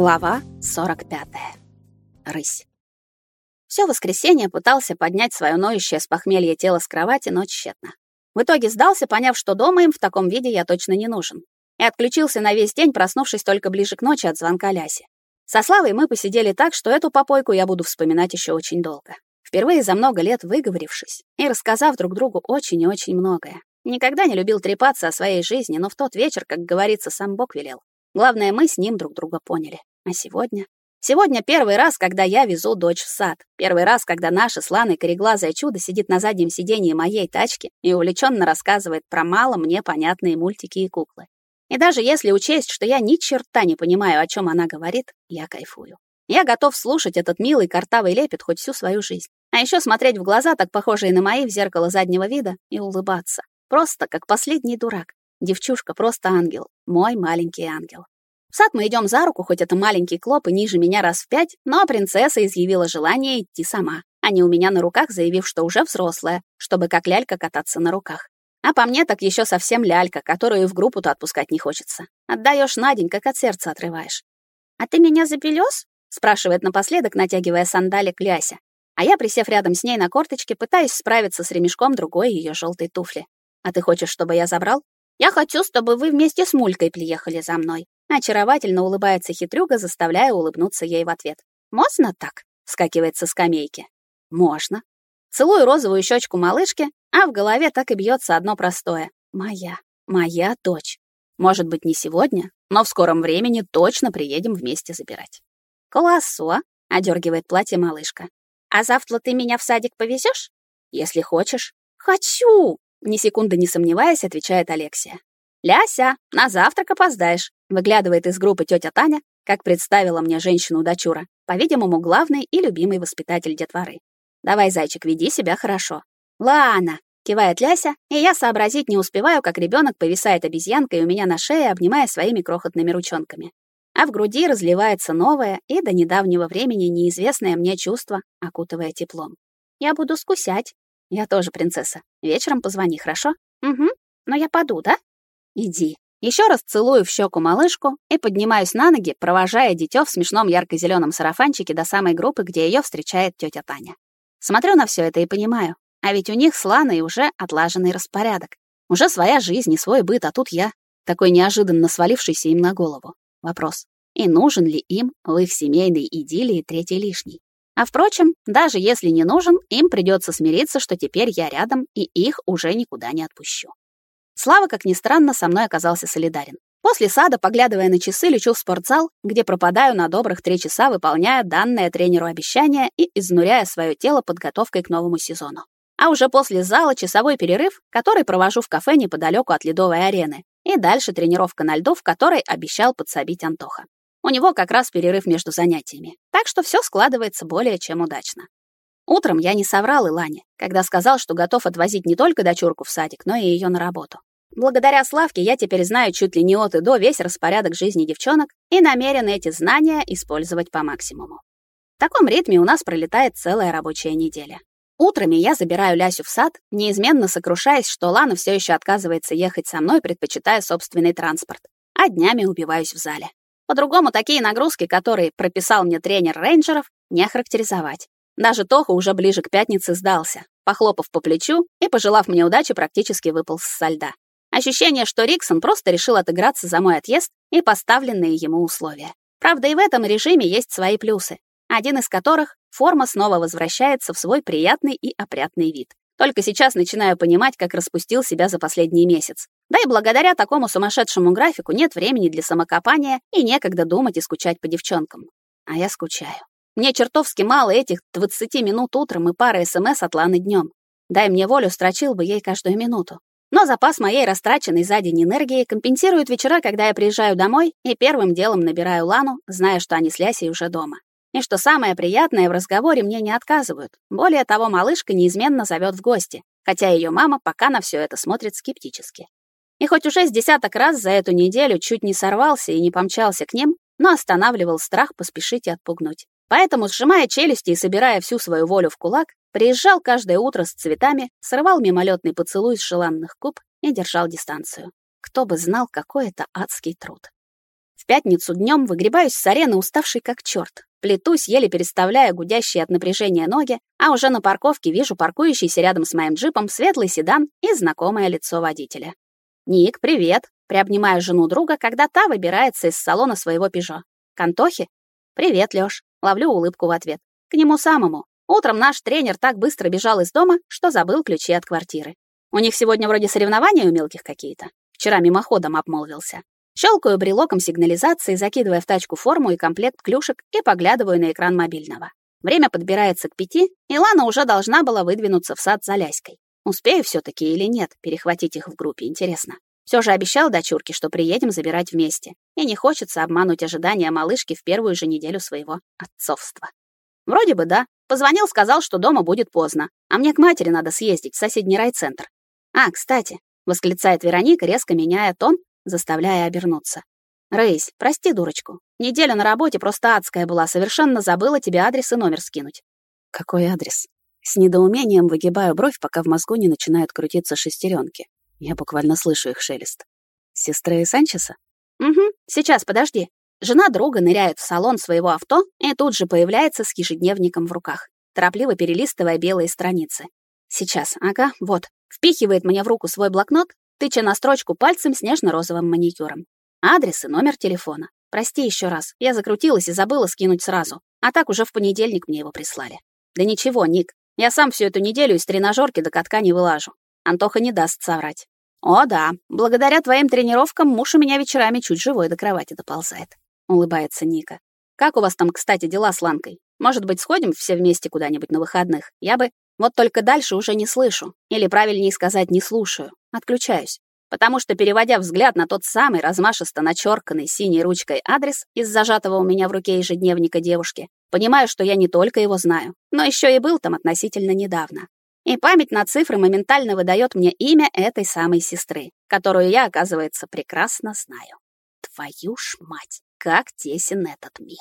Глава 45. Рысь. Всё воскресенье пытался поднять своё ноющее с похмелья тело с кровати, но тщетно. В итоге сдался, поняв, что дома им в таком виде я точно не нужен. И отключился на весь день, проснувшись только ближе к ночи от звонка Ляси. Со Славой мы посидели так, что эту попойку я буду вспоминать ещё очень долго. Впервые за много лет выговорившись и рассказав друг другу очень и очень многое. Никогда не любил трепаться о своей жизни, но в тот вечер, как говорится, сам Бог велел. Главное, мы с ним друг друга поняли. А сегодня? Сегодня первый раз, когда я везу дочь в сад. Первый раз, когда наша сланой кореглазое чудо сидит на заднем сиденье моей тачки и увлеченно рассказывает про мало мне понятные мультики и куклы. И даже если учесть, что я ни черта не понимаю, о чем она говорит, я кайфую. Я готов слушать этот милый картавый лепет хоть всю свою жизнь. А еще смотреть в глаза, так похожие на мои, в зеркало заднего вида, и улыбаться. Просто как последний дурак. Девчушка просто ангел, мой маленький ангел. В сад мы идем за руку, хоть это маленький клоп и ниже меня раз в пять, но принцесса изъявила желание идти сама, а не у меня на руках, заявив, что уже взрослая, чтобы как лялька кататься на руках. А по мне так еще совсем лялька, которую в группу-то отпускать не хочется. Отдаешь на день, как от сердца отрываешь. «А ты меня запелёс?» — спрашивает напоследок, натягивая сандали к Лясе. А я, присев рядом с ней на корточке, пытаюсь справиться с ремешком другой ее желтой туфли. «А ты хочешь, чтобы я забрал?» Я хочу, чтобы вы вместе с Мулькой приехали за мной. Очаровательно улыбается хитрюга, заставляя улыбнуться ей в ответ. Можно так? Скакивает со скамейки. Можно. Целую розовую щечку малышки, а в голове так и бьется одно простое. Моя, моя дочь. Может быть, не сегодня, но в скором времени точно приедем вместе забирать. Классо, одергивает платье малышка. А завтра ты меня в садик повезешь? Если хочешь. Хочу! Ни секунды не сомневаясь, отвечает Алексия. «Ляся, на завтрак опоздаешь», выглядывает из группы тетя Таня, как представила мне женщину дочура, по-видимому, главный и любимый воспитатель детворы. «Давай, зайчик, веди себя хорошо». «Ладно», — кивает Ляся, и я сообразить не успеваю, как ребенок повисает обезьянкой у меня на шее, обнимая своими крохотными ручонками. А в груди разливается новое и до недавнего времени неизвестное мне чувство, окутывая теплом. «Я буду скусять», я тоже принцесса. Вечером позвони, хорошо? Угу. Но я паду, да? Иди. Еще раз целую в щеку малышку и поднимаюсь на ноги, провожая дитё в смешном ярко-зеленом сарафанчике до самой группы, где ее встречает тетя Таня. Смотрю на все это и понимаю, а ведь у них с Ланой уже отлаженный распорядок. Уже своя жизнь и свой быт, а тут я, такой неожиданно свалившийся им на голову. Вопрос, и нужен ли им в их семейной идиллии третий лишний? А впрочем, даже если не нужен, им придется смириться, что теперь я рядом и их уже никуда не отпущу. Слава, как ни странно, со мной оказался солидарен. После сада, поглядывая на часы, лечу в спортзал, где пропадаю на добрых три часа, выполняя данное тренеру обещание и изнуряя свое тело подготовкой к новому сезону. А уже после зала часовой перерыв, который провожу в кафе неподалеку от ледовой арены, и дальше тренировка на льду, в которой обещал подсобить Антоха. У него как раз перерыв между занятиями, так что все складывается более чем удачно. Утром я не соврал Илане, когда сказал, что готов отвозить не только дочурку в садик, но и ее на работу. Благодаря Славке я теперь знаю чуть ли не от и до весь распорядок жизни девчонок и намерен эти знания использовать по максимуму. В таком ритме у нас пролетает целая рабочая неделя. Утрами я забираю Лясю в сад, неизменно сокрушаясь, что Лана все еще отказывается ехать со мной, предпочитая собственный транспорт, а днями убиваюсь в зале. По-другому такие нагрузки, которые прописал мне тренер рейнджеров, не охарактеризовать. Даже Тоха уже ближе к пятнице сдался, похлопав по плечу и, пожелав мне удачи, практически выполз со льда. Ощущение, что Риксон просто решил отыграться за мой отъезд и поставленные ему условия. Правда, и в этом режиме есть свои плюсы, один из которых — форма снова возвращается в свой приятный и опрятный вид. Только сейчас начинаю понимать, как распустил себя за последний месяц. Да и благодаря такому сумасшедшему графику нет времени для самокопания и некогда думать и скучать по девчонкам. А я скучаю. Мне чертовски мало этих 20 минут утром и пары СМС от Ланы днем. Дай мне волю, строчил бы ей каждую минуту. Но запас моей растраченной за день энергии компенсирует вечера, когда я приезжаю домой и первым делом набираю Лану, зная, что они с Лясей уже дома. И что самое приятное, в разговоре мне не отказывают. Более того, малышка неизменно зовет в гости, хотя ее мама пока на все это смотрит скептически. И хоть уже с десяток раз за эту неделю чуть не сорвался и не помчался к ним, но останавливал страх поспешить и отпугнуть. Поэтому, сжимая челюсти и собирая всю свою волю в кулак, приезжал каждое утро с цветами, срывал мимолетный поцелуй с желанных губ и держал дистанцию. Кто бы знал, какой это адский труд. В пятницу днем выгребаюсь с арены, уставший как черт. Плетусь, еле переставляя гудящие от напряжения ноги, а уже на парковке вижу паркующийся рядом с моим джипом светлый седан и знакомое лицо водителя. «Ник, привет!» — приобнимаю жену друга, когда та выбирается из салона своего «Пежо». «Кантохи?» «Привет, Лёш!» — ловлю улыбку в ответ. «К нему самому. Утром наш тренер так быстро бежал из дома, что забыл ключи от квартиры. У них сегодня вроде соревнования у мелких какие-то. Вчера мимоходом обмолвился. Щелкаю брелоком сигнализации, закидывая в тачку форму и комплект клюшек и поглядываю на экран мобильного. Время подбирается к пяти, и Лана уже должна была выдвинуться в сад за Ляськой. Успею все таки или нет перехватить их в группе, интересно. Все же обещал дочурке, что приедем забирать вместе, и не хочется обмануть ожидания малышки в первую же неделю своего отцовства. Вроде бы да. Позвонил, сказал, что дома будет поздно, а мне к матери надо съездить в соседний райцентр. А, кстати, восклицает Вероника, резко меняя тон, заставляя обернуться. Рейс, прости дурочку. Неделя на работе просто адская была, совершенно забыла тебе адрес и номер скинуть. Какой адрес? С недоумением выгибаю бровь, пока в мозгу не начинают крутиться шестеренки. Я буквально слышу их шелест. Сестры Санчеса? Угу, сейчас, подожди. Жена друга ныряет в салон своего авто и тут же появляется с ежедневником в руках, торопливо перелистывая белые страницы. Сейчас, ага, вот. Впихивает мне в руку свой блокнот, тыча на строчку пальцем с нежно-розовым маникюром. Адрес и номер телефона. Прости еще раз, я закрутилась и забыла скинуть сразу. А так уже в понедельник мне его прислали. Да ничего, Ник, я сам всю эту неделю из тренажерки до катка не вылажу. Антоха не даст соврать. О да, благодаря твоим тренировкам муж у меня вечерами чуть живой до кровати доползает улыбается Ника. Как у вас там, кстати, дела с Ланкой? Может быть, сходим все вместе куда-нибудь на выходных? Я бы вот только дальше уже не слышу, или правильнее сказать, не слушаю. Отключаюсь. Потому что, переводя взгляд на тот самый размашисто начерканный синей ручкой адрес из зажатого у меня в руке ежедневника девушки, понимаю, что я не только его знаю, но еще и был там относительно недавно. И память на цифры моментально выдает мне имя этой самой сестры, которую я, оказывается, прекрасно знаю. Твою ж мать! как тесен этот мир.